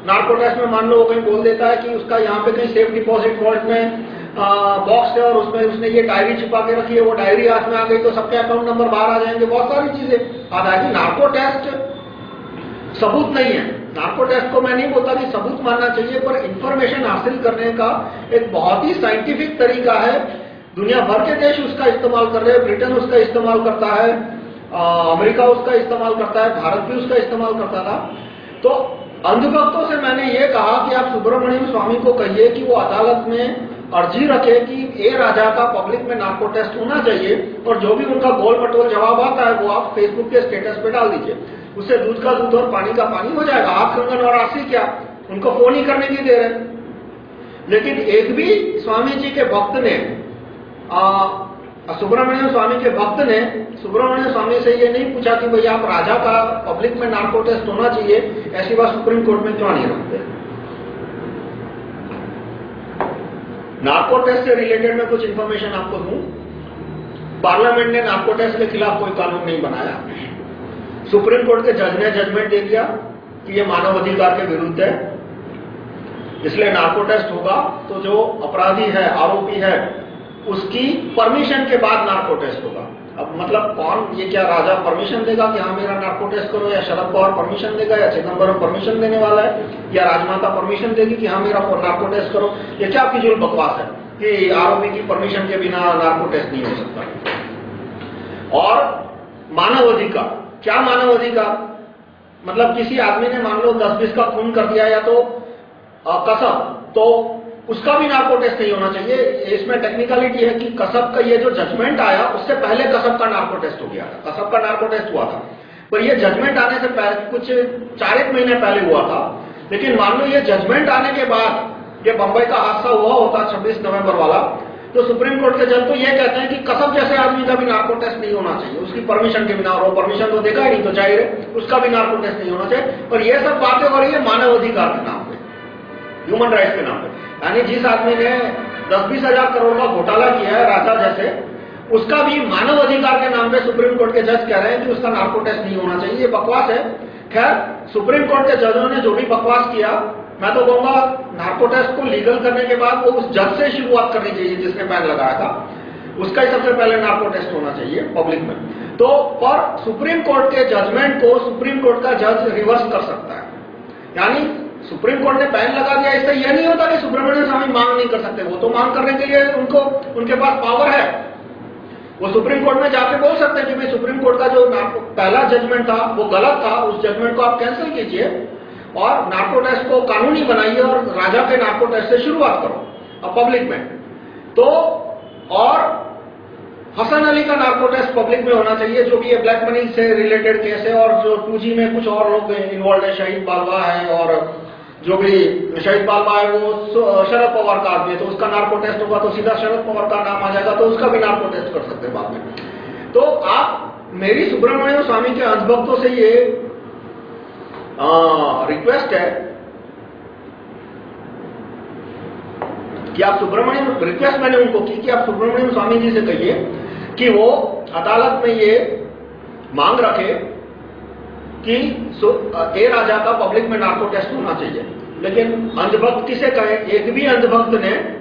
नार्को टेस्ट में मान लो वो कहीं बोल देता है कि उसका यहाँ पे कहीं सेफ़ डिपॉजिट वॉल्ट में बॉक्स है और उसमें उसने ये डायरी छिपा के रखी है, वो डायरी हाथ में आ गई तो सबके अकाउंट नंबर बाहर आ जाएँगे। बहुत सारी चीज़ें। आ जाएगी नार्को टेस्ट सबूत नहीं है। नार्को टेस्ट को मैं नहीं बोलता कि सबूत मानना चाहिए, पर इंफॉर्मेशन हासिल करने का एक बहुत ही साइंटिफिक तरीका है। दुनिया भर के देश उसका इस्तेमाल कर रहे हैं, ब्रिटेन उसका इस्तेमाल करता है अमेरिका उसका इस्तेमाल करता है, भारत भी उसका इस्तेमाल करता था। तो अंधभक्तों से मैंने ये कहा कि आप सुब्रमण्यम स्वामी को कहिए कि वो अदालत में अर्जी रखे कि ए राजा का पब्लिक में नार्को टेस्ट होना चाहिए, और जो भी उनका गोल मटोल जवाब आता है वो आप फेसबुक के स्टेटस पे डाल दीजिए। उससे दूध का दूध और पानी का पानी हो जाएगा। आप कंगन और आशी क्या? उनको फ़ोन ही करने की दे रहे लेकिन एक भी स्वामी जी के भक्त ने सुब्रमण्यम स्वामी के भक्त ने, सुब्रमण्यम स्वामी से ये नहीं पूछा कि भाई आप राजा का पब्लिक में नार्को टेस्ट होना चाहिए, ऐसी बात सुप्रीम कोर्ट में क्यों नहीं रखते? नार्को टेस्ट से रिलेटेड में कुछ इंफॉर्मेशन आपको दूँ? पार्लियामेंट ने नार्को टेस्ट के खिलाफ कोई कानून नहीं बनाया। सुप्रीम कोर्ट के जज ने जजमेंट दे दिया कि ये मानव अधिकार के विरुद्ध है। इसलिए नार्को टेस्ट होगा तो जो अपराधी है, आरोपी है, उसकी परमिशन के बाद नार्को टेस्ट होगा। अब मतलब कौन, ये क्या राजा परमिशन देगा कि हाँ मेरा नार्को टेस्ट करो, या शरद पवार परमिशन देगा, या चिदम्बरम परमिशन देने वाला है, या राजमाता परमिशन देगी कि हाँ मेरा नार्को टेस्ट करो। ये क्या आपकी फिजूल बकवास है कि आरोपी की परमिशन के बिना नार्को टेस्ट नहीं हो सकता। और मानव अधिकार क्या मानव अधिकार? मतलब किसी आदमी ने मान लो दस बीस का खून कर दिया या तो कसब तो उसका भी नार्को टेस्ट नहीं होना चाहिए। इसमें टेक्निकलिटी है कि कसब का ये जो जजमेंट आया, उससे पहले कसब का नार्को टेस्ट हो गया था। कसब का नार्को टेस्ट हुआ था। पर ये जजमेंट आने से पहले, कुछ चार एक महीने पहले हुआ था। लेकिन मान लो ये जजमेंट आने के बाद, ये बंबई का हादसा हुआ होता 26 नवंबर वाला तो सुप्रीम कोर्ट के जज तो ये कहते हैं कि कसब जैसे आदमी का भी नार्को टेस्ट नहीं होना चाहिए। उसकी परमिशन के बिना और परमिशन तो देखा ही नहीं तो चाहिए। उसका भी नार्को टेस्ट नहीं होना चाहिए। और ये सब बातें हो रही है मानव अधिकार के नाम पे ह्यूमन राइट्स के नाम पे। यानी जिस आदमी ने दस बीस हज़ार करोड़ का घोटाला किया है राजा जैसे, उसका भी मानव अधिकार के नाम पे सुप्रीम कोर्ट के जज कह रहे हैं कि उसका नार्को टेस्ट नहीं होना चाहिए। ये बकवास है। खैर, सुप्रीम कोर्ट के जजों ने जो भी बकवास किया मैं तो कहूँगा नार्को टेस्ट को लीगल करने के बाद वो उस जज से शुरुआत करनी चाहिए जिसने पैन लगाया था। उसका ही सबसे पहले नार्को टेस्ट होना चाहिए पब्लिक में। तो पर सुप्रीम कोर्ट के जजमेंट को सुप्रीम कोर्ट का जज रिवर्स कर सकता है। यानी, सुप्रीम कोर्ट ने पैन लगा दिया, इससे यह नहीं होता कि सुब्रमण्यम स्वामी मांग नहीं कर सकते। वो तो मांग करने के लिए उनको, उनके पास पावर है। वो सुप्रीम कोर्ट में जाके बोल सकते हैं कि भाई सुप्रीम कोर्ट का जो पहला जजमेंट था, वो गलत था। उस जजमेंट को आप कैंसिल कीजिए। और नार्को टेस्ट को कानूनी बनाइए और राजा के नार्को टेस्ट से शुरुआत करो, अब पब्लिक में। तो और हसन अली का नार्को टेस्ट पब्लिक में होना चाहिए, जो भी ये ब्लैक मनी से रिलेटेड केस है और जो 2G में कुछ और लोग इन्वॉल्व है, शहीद बालवा है और जो भी शहीद बालबा है, वो शरद पवार का आदमी है तो उसका नार्को टेस्ट होगा तो सीधा शरद पवार का नाम आ जाएगा तो उसका भी नार्को टेस्ट कर सकते हैं बाद में। तो आप मेरी सुब्रमण्यम स्वामी के अंधभक्तों से ये रिक्वेस्ट है। कि आप सुब्रमण्यम रिक्वेस्ट मैंने उनको की, कि आप सुब्रमण्यम स्वामी जी से कहिए कि वो अदालत में ये मांग रखे कि ए राजा का पब्लिक में नार्को टेस्ट होना चाहिए। लेकिन अंधभक्त किसे कहे? एक भी अंधभक्त ने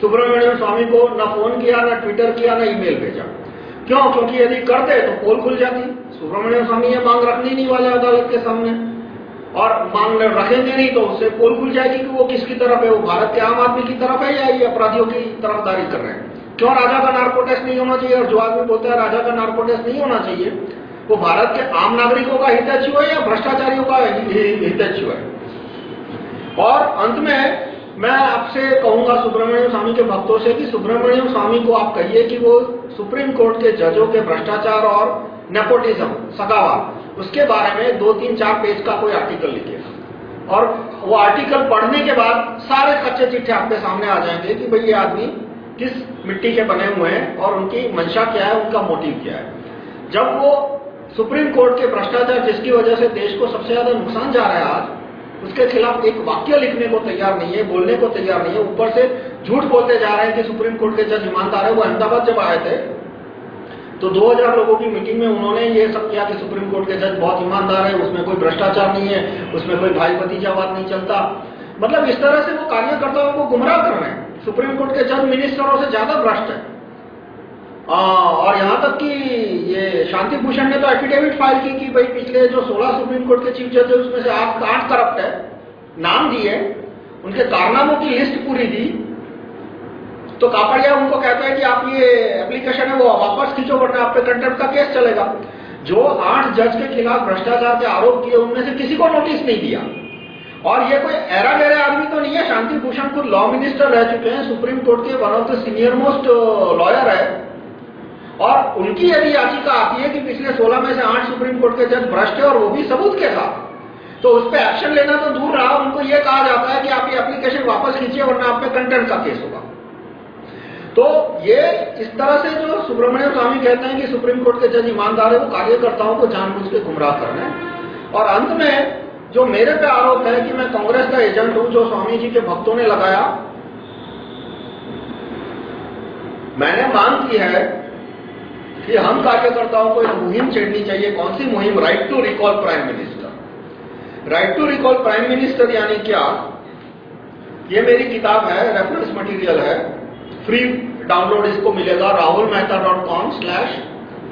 सुब्रमण्यम स्वामी को ना फ़ोन किया, ना ट्विटर किया, न ईमेल भेजा। क्यों? क्योंकि यदि करते तो पोल खुल जाती। सुब्रमण्यम स्वामी ये मांग रखनी नहीं वाले अदालत के सामने। और मांग रखेंगे नहीं तो उससे पोल खुल जाएगी कि वो किसकी तरफ़ है, वो भारत के आम आदमी की तरफ़ है या ये अपराधियों की तरफदारी कर रहे हैं। क्यों राजा का नार्को टेस्ट नहीं होना चाहिए? और जो आदमी बोलता है राजा का नार्को टेस्ट नहीं होना चाहिए, वो भारत के आम नागरिकों का हितैषी है या भ्रष्टाचारियों का हितैषी है? और अंत में मैं आपसे कहूँगा सुब्रमण्यम स्वामी के भक्तों से कि सुब्रमण्यम स्वामी को आप कहिए कि वो सुप्रीम कोर्ट के जजों के भ्रष्टाचार और नेपोटिज्म सगावार उसके बारे में दो, तीन, चार पेज का कोई आर्टिकल लिखे और वो आर्टिकल पढ़ने के बाद सारे कच्चे चिट्ठे आपके सामने आ जाएँगे कि भाई ये आदमी किस मिट्टी के बने हुए हैं और उनकी मंशा क्या है, उनका मोटिव क्या है। जब वो सुप्रीम कोर्ट के भ्रष्टाचार, जिसकी वजह से देश को सबसे ज़्यादा नुकसान जा रहा है आज, उसके खिलाफ एक वाक्य लिखने को तैयार नहीं है, बोलने को तैयार नहीं है, ऊपर से झूठ बोलते जा रहे हैं कि सुप्रीम कोर्ट के जज ईमानदार है, वो अहमदाबाद जब आए थे तो 2000 लोगों की मीटिंग में उन्होंने ये सब किया कि सुप्रीम कोर्ट के जज बहुत ईमानदार है उसमें कोई भ्रष्टाचार नहीं है उसमें कोई भाई भतीजावाद नहीं चलता। मतलब इस तरह से वो कार्यकर्ताओं को गुमराह कर रहे हैं। सुप्रीम कोर्ट के जज मिनिस्टरों से ज़्यादा भ्रष्ट है। आ, और यहाँ तक कि ये शांति भूषण ने तो एफिडेविट फ़ाइल की कि भाई पिछले जो 16 सुप्रीम कोर्ट के चीफ जज है उसमें से आठ आठ करप्ट है। नाम दिए। उनके कारनामों की लिस्ट पूरी दी। तो कापड़िया उनको कहता है कि आप ये एप्लीकेशन है, वो वापस खींचो वरना आप पे कंटेम्प्ट का केस चलेगा। जो आठ जज के खिलाफ भ्रष्टाचार के आरोप किए, उनमें से किसी को नोटिस नहीं दिया। और ये कोई एरा गहरे आदमी तो नहीं है शांति भूषण खुद लॉ मिनिस्टर रह चुके हैं, सुप्रीम कोर्ट के one of the senior most lawyer है। और उनकी यदि याचिका आती है कि पिछले 16 में से आठ सुप्रीम कोर्ट के जज भ्रष्ट है और वो भी सबूत के साथ तो उस पर एक्शन लेना तो दूर रहा। उनको ये कहा जाता है कि आप ये एप्लीकेशन वापस खींचिए, वरना आप पे कंटेंट का केस होगा। तो ये इस तरह से जो सुब्रमण्यम स्वामी कहते हैं कि सुप्रीम कोर्ट के जज ईमानदार है, वो कार्यकर्ताओं को जानबूझ के गुमराह कर रहे हैं। और अंत में जो मेरे पे आरोप है कि मैं कांग्रेस का एजेंट हूँ, जो स्वामी जी के भक्तों ने लगाया, मैंने मांग की है कि हम कार्यकर्ताओं को एक मुहिम छेड़नी चाहिए। कौन सी मुहिम? Right to recall prime minister right to recall prime minister यानी क्या? ये मेरी किताब है रेफरेंस मटेरियल है। फ्री डाउनलोड इसको मिलेगा Rahul Mehta dot com slash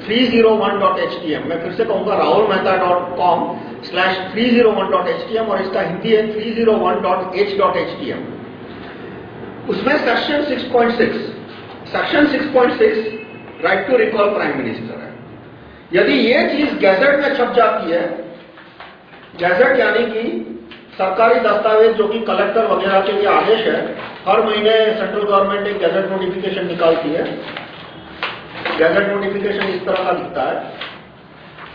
three zero one dot H T M मैं फिर से कहूँगा Rahul Mehta dot com slash three zero one dot H T M और इसका हिंदी है three zero one dot H dot H T M उसमें section six point six section six point six right to recall prime minister है। यदि ये चीज़ gadget में छप जाती है गैजेट यानी कि सरकारी दस्तावेज़ जो कि कलेक्टर वगैरह के लिए आदेश है, हर महीने सेंट्रल गवर्नमेंट एक गैजेट नोटिफिकेशन निकालती है। गैजेट नोटिफिकेशन इस तरह का दिखता है।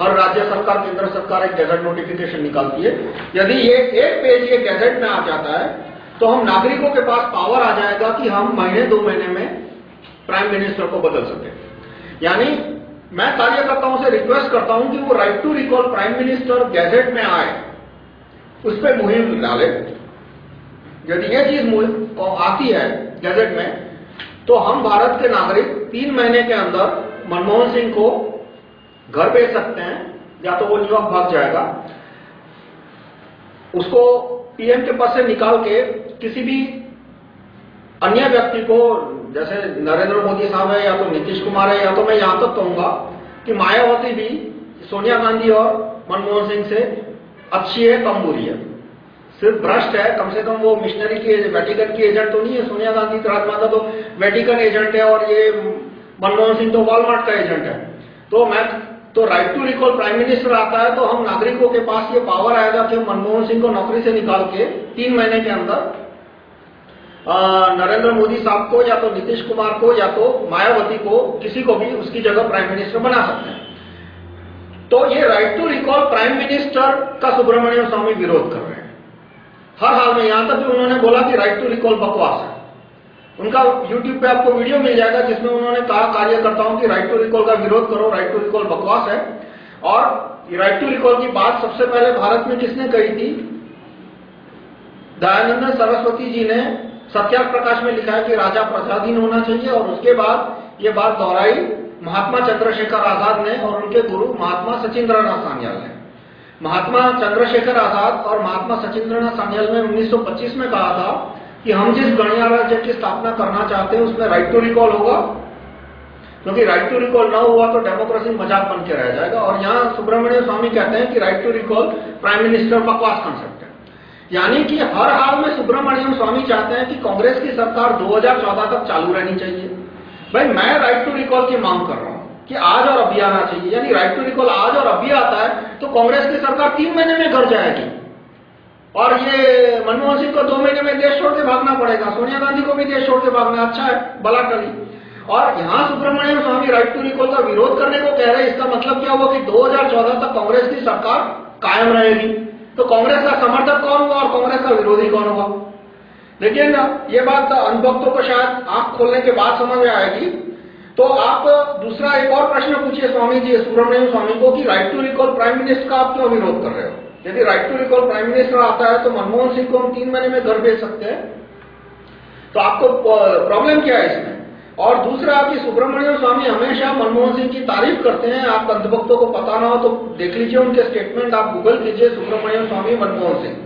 हर राज्य सरकार, केंद्र सरकार एक गैजेट नोटिफिकेशन निकालती है। यदि ये एक पेज ये गैजेट में आ जाता है तो हम नागरिकों के पास पावर आ जाएगा कि हम महीने, दो महीने में प्राइम मिनिस्टर को बदल सके। यानी मैं कार्यकर्ताओं से रिक्वेस्ट करता हूँ कि वो right to recall prime minister gazette में आए। उस पर मुहिम डाले। यदि ये चीज़ आती है गैजेट में तो हम भारत के नागरिक तीन महीने के अंदर मनमोहन सिंह को घर भेज सकते हैं, या तो वो न्यूयॉर्क भाग जाएगा। उसको पीएम के पद से निकाल के किसी भी अन्य व्यक्ति को, जैसे नरेंद्र मोदी साहब है, या तो नीतीश कुमार है, या तो मैं यहाँ तक कहूँगा कि मायावती भी, सोनिया गांधी और मनमोहन सिंह से अच्छी है, कम बुरी है। सिर्फ़ भ्रष्ट है, कम से कम वो मिशनरी की वेटिकन की एजेंट तो नहीं है, सोनिया गांधी राजमाता तो वेटिकन एजेंट है और ये मनमोहन सिंह तो वॉलमार्ट का एजेंट है। तो मैं तो right to recall prime minister आता है तो हम नागरिकों के पास ये पावर आएगा कि मनमोहन सिंह को नौकरी से निकाल के तीन महीने के अंदर नरेंद्र मोदी साहब को या तो नीतीश कुमार को या तो मायावती को किसी को भी उसकी जगह प्राइम मिनिस्टर बना सकते हैं। तो ये right to recall prime minister का सुब्रमण्यम स्वामी विरोध कर रहे हैं। हर हाल में यहाँ तक भी उन्होंने बोला कि राइट टू रिकॉल बकवास है। उनका YouTube पे आपको वीडियो मिल जाएगा जिसमें उन्होंने कहा कार्यकर्ताओं की राइट टू रिकॉल का विरोध करो राइट टू रिकॉल बकवास है। और राइट टू रिकॉल की बात सबसे पहले भारत में किसने कही थी? दयानंद सरस्वती जी ने सत्याग्रह प्रकाश में लिखा है कि राजा प्रजाधीन होना चाहिए और उसके बाद ये बात दोहराई। महात्मा चंद्रशेखर आज़ाद ने और उनके गुरु महात्मा सचिंद्रनाथ सान्याल ने। महात्मा चंद्रशेखर आज़ाद और महात्मा सचिंद्रनाथ सान्याल ने 1925 में कहा था कि हम जिस गणिया गणराज्य की स्थापना करना चाहते हैं, उसमें राइट टू रिकॉल होगा। क्योंकि राइट टू रिकॉल ना हुआ तो डेमोक्रेसी मज़ाक बन के रह जाएगा। और यहाँ सुब्रमण्य स्वामी कहते हैं कि right to recall prime minister बकवास कंसेप्ट है। यानी कि हर हाल में सुब्रमण्यम स्वामी चाहते हैं कि कांग्रेस की सरकार 2014 तक चालू रहनी चाहिए। भाई, मैं राइट टू रिकॉल की मांग कर रहा हूँ कि आज और अभी आना चाहिए। यानी राइट टू रिकॉल आज और अभी आता है तो कांग्रेस की सरकार तीन महीने में घर जाएगी। और ये मनमोहन सिंह को दो महीने में देश छोड़ के भागना पड़ेगा। सोनिया गांधी को भी देश छोड़ के भागना अच्छा है बला टली और यहाँ Subramanian Swamy right to recall का विरोध करने को कह रहे हैं, इसका मतलब क्या हुआ कि 2014 तक कांग्रेस की सरकार कायम रहेगी। तो कांग्रेस का समर्थक कौन हुआ और कांग्रेस का विरोधी कौन हुआ लेकिन ये बात अनुभक्तों को शायद आँख खोलने के बाद समझ में आएगी। तो आप दूसरा एक और प्रश्न पूछिए स्वामी जी सुब्रमण्यम स्वामी को कि right to recall prime minister का आप क्यों विरोध कर रहे हो? यदि right to recall prime minister आता है तो मनमोहन सिंह को हम तीन महीने में घर भेज सकते हैं। तो आपको प्रॉब्लम क्या है इसमें? और दूसरा कि सुब्रमण्यम स्वामी हमेशा मनमोहन सिंह की तारीफ़ करते हैं। आप अंधभक्तों को पता ना हो तो देख लीजिए उनके स्टेटमेंट आप गूगल कीजिए सुब्रमण्यम स्वामी, मनमोहन सिंह।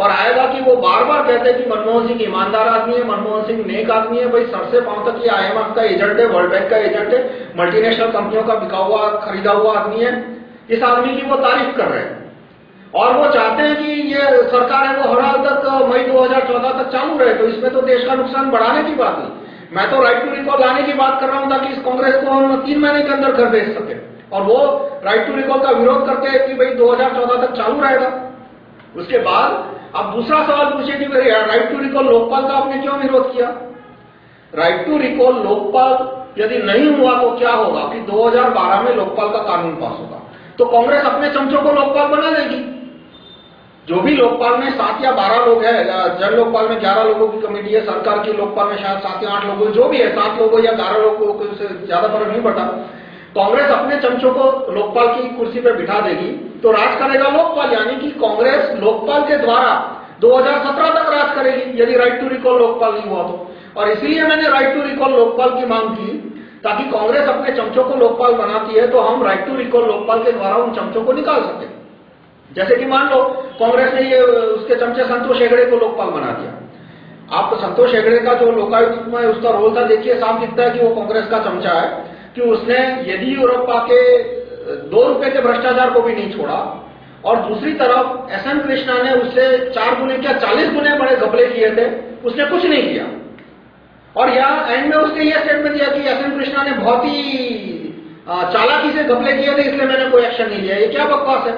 और आएगा कि वो बार बार कहते हैं कि मनमोहन सिंह ईमानदार आदमी है, मनमोहन सिंह नेक आदमी है, भाई सर से पाँव तक ये आईएमएफ का एजेंट है वर्ल्ड बैंक का एजेंट है मल्टीनेशनल कंपनियों का बिका हुआ, खरीदा हुआ आदमी है। इस आदमी की वो तारीफ़ कर रहे हैं। और वो चाहते हैं कि ये सरकार है, वो हर हाल तक मई 2014 तक चालू रहे तो इसमें तो देश का नुकसान बढ़ाने की बात नहीं। मैं तो राइट टू रिकॉल लाने की बात कर रहा हूँ, ताकि इस कांग्रेस को हम तीन महीने के अंदर घर भेज सके। और वो राइट टू रिकॉल का विरोध करते हैं कि भाई 2014 तक चालू रहेगा। उसके बाद अब दूसरा सवाल पूछे कि राइट टू रिकॉल लोकपाल का आपने क्यों विरोध किया? राइट टू रिकॉल लोकपाल यदि नहीं हुआ तो क्या होगा कि 2012 में लोकपाल का कानून पास होगा? तो कांग्रेस अपने चमचों को लोकपाल बना देगी। जो भी लोकपाल में सात या बारह लोग हैं जन लोकपाल में ग्यारह लोगों की कमेटी है, सरकार की लोकपाल में शायद सात या आठ लोगों, जो भी है, सात लोगों या ग्यारह लोगों को ज़्यादा फ़र्क नहीं पड़ता। कांग्रेस अपने चमचों को लोकपाल की कुर्सी पर बिठा देगी तो राज करेगा लोकपाल, यानी कि कांग्रेस लोकपाल के द्वारा 2017 तक राज करेगी, यदि राइट टू रिकॉल लोकपाल नहीं हुआ तो। और इसीलिए मैंने राइट टू रिकॉल लोकपाल की मांग की, ताकि कांग्रेस अपने चमचों को लोकपाल बनाती है तो हम राइट टू रिकॉल लोकपाल के द्वारा उन चमचों को निकाल सके। जैसे कि मान लो, कांग्रेस ने ये, उसके चमचे संतोष हेगड़े को लोकपाल बना दिया। आप संतोष हेगड़े का जो लोकायुक्त में उसका रोल था, देखिए, साफ़ दिखता है कि वो कांग्रेस का चमचा है। कि उसने यदि यूरोपा के दो रुपए के भ्रष्टाचार को भी नहीं छोड़ा, और दूसरी तरफ़ एस एम कृष्णा ने उससे चार गुने क्या चालीस गुने बड़े घपले किए थे, उसने कुछ नहीं किया। और यहाँ एंड में उसने ये स्टेटमेंट दिया कि एस एम कृष्णा ने बहुत ही चालाकी से घपले किए थे, इसलिए मैंने कोई एक्शन नहीं लिया। ये क्या बकवास है?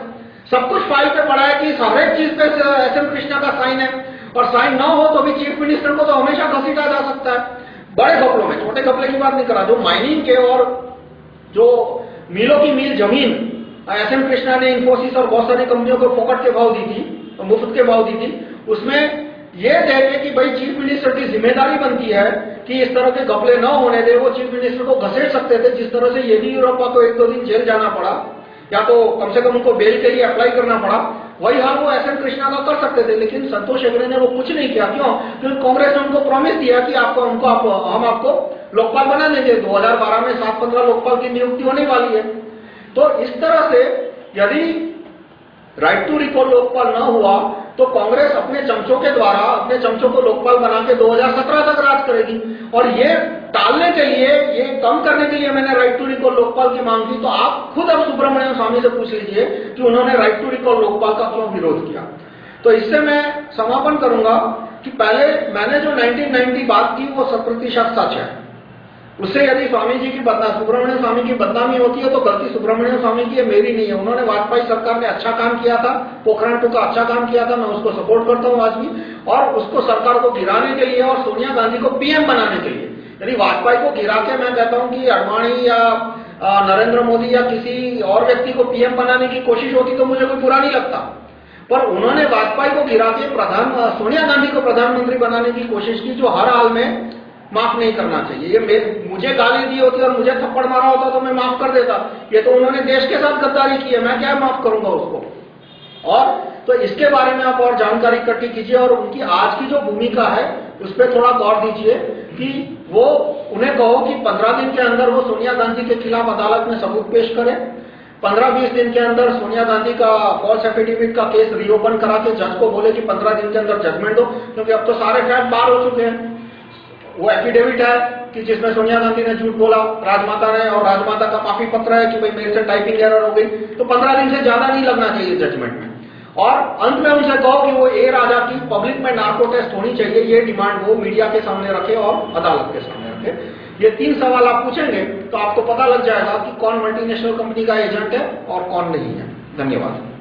सब कुछ फ़ाइल पे पड़ा है कि हर एक चीज़ पे एस एम कृष्णा का साइन है, और साइन ना हो तो भी चीफ मिनिस्टर को तो हमेशा घसीटा जा सकता है। बड़े घपलों में, छोटे घपले की बात नहीं करा, जो माइनिंग के और जो मिलों की मील ज़मीन, एस एम कृष्णा ने इन्फोसिस और बहुत सारी कंपनियों को फोकट के भाव दी थी मुफ़्त के भाव दी थी, उसमें यह है कि भाई चीफ मिनिस्टर की ज़िम्मेदारी बनती है कि इस तरह के घपले न होने दे, वो चीफ मिनिस्टर को घसेट सकते थे, जिस तरह से येदियुरप्पा को एक दो दिन जेल जाना पड़ा, या तो कम से कम उनको बेल के लिए अप्लाई करना पड़ा वही हाल वो एस एम कृष्णा का कर सकते थे लेकिन संतोष हेगड़े ने वो कुछ नहीं किया। क्यों? क्योंकि कांग्रेस ने उनको प्रॉमिस दिया कि आपको हमको आप, हम आपको लोकपाल बना देंगे 2012 में सात पंद्रह लोकपाल की नियुक्ति होने वाली है। तो इस तरह से यदि राइट टू रिकॉल लोकपाल न हुआ तो कांग्रेस अपने चमचों के द्वारा अपने चमचों को लोकपाल बना के 2017 तक राज करेगी। और ये टालने के लिए, ये कम करने के लिए मैंने राइट टू रिकॉल लोकपाल की मांग की तो आप खुद अब सुब्रमण्यम स्वामी से पूछ लीजिए कि उन्होंने राइट टू रिकॉल लोकपाल का क्यों विरोध किया। तो इससे मैं समापन करूँगा कि पहले मैंने जो 1990 बात की, वो सत प्रतिशत सच है। उससे यदि स्वामी जी की बदनाम सुब्रमण्यम स्वामी की बदनामी होती है तो गलती सुब्रमण्यम स्वामी की है मेरी नहीं है। उन्होंने वाजपेयी सरकार ने अच्छा काम किया था, पोखरण टू का अच्छा काम किया था, मैं उसको सपोर्ट करता हूँ आज भी। और उसको सरकार को गिराने के लिए और सोनिया गांधी को पीएम बनाने के लिए। यदि वाजपेयी को गिरा के मैं कहता हूँ कि अडवाणी या नरेंद्र मोदी या किसी और व्यक्ति को पीएम बनाने की कोशिश होती तो मुझे कोई बुरा नहीं लगता। पर उन्होंने वाजपेयी को गिरा के प्रधान सोनिया गांधी को प्रधानमंत्री बनाने की कोशिश की जो हर हाल में माफ़ नहीं करना चाहिए। ये मुझे गाली दी होती और मुझे थप्पड़ मारा होता तो मैं माफ़ कर देता। ये तो उन्होंने देश के साथ गद्दारी की है, मैं क्या माफ़ करूँगा उसको? और तो इसके बारे में आप और जानकारी इकट्ठी कीजिए और उनकी आज की जो भूमिका है, उस पर थोड़ा गौर दीजिए। कि वो उन्हें कहो कि 15 दिन के अंदर वो सोनिया गांधी के खिलाफ अदालत में सबूत पेश करें। 15-20 दिन के अंदर सोनिया गांधी का फॉल्स एफिडेविट का केस रीओपन करा के जज को बोले कि 15 दिन के अंदर जजमेंट दो, क्योंकि अब तो सारे फैक्ट बाहर हो चुके हैं। वो एफिडेविट है कि जिसमें सोनिया गांधी ने झूठ बोला, राजमाता ने, और राजमाता का माफ़ी पत्र है कि भाई मेरे से टाइपिंग एरर हो गई। तो 15 दिन से ज़्यादा नहीं लगना चाहिए जजमेंट में। और अंत में उनसे कहो कि वो ए राजा की पब्लिक में नार्को टेस्ट होनी चाहिए, ये डिमांड वो मीडिया के सामने रखे और अदालत के सामने रखे। ये तीन सवाल आप पूछेंगे तो आपको पता लग जाएगा कि कौन मल्टीनेशनल कंपनी का एजेंट है और कौन नहीं है। धन्यवाद।